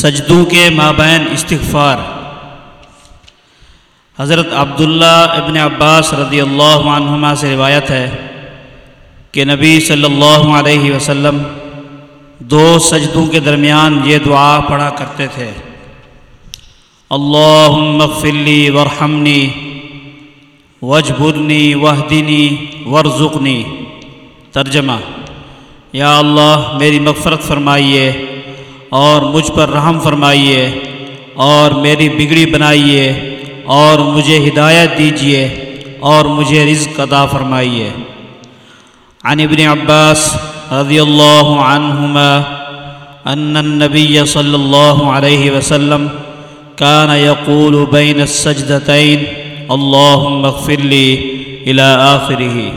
سجدوں کے مابین استغفار۔ حضرت عبداللہ ابن عباس رضی اللہ عنہما سے روایت ہے کہ نبی صلی اللہ علیہ وسلم دو سجدوں کے درمیان یہ دعا پڑھا کرتے تھے۔ اللہم اغفر ورحمنی وجبرنی وحدنی ورزقنی۔ ترجمہ یا اللہ میری مغفرت فرمائیے۔ اور مجھ پر رحم فرمائیے اور میری بگڑی بنائیے اور مجھے ہدایت دیجیے اور مجھے رزق عطا فرمائیے۔ عن ابن عباس رضی اللہ عنہما ان النبی صلی اللہ علیہ وسلم كان يقول بين السجدتين اللهم اغفر لي إلى آخره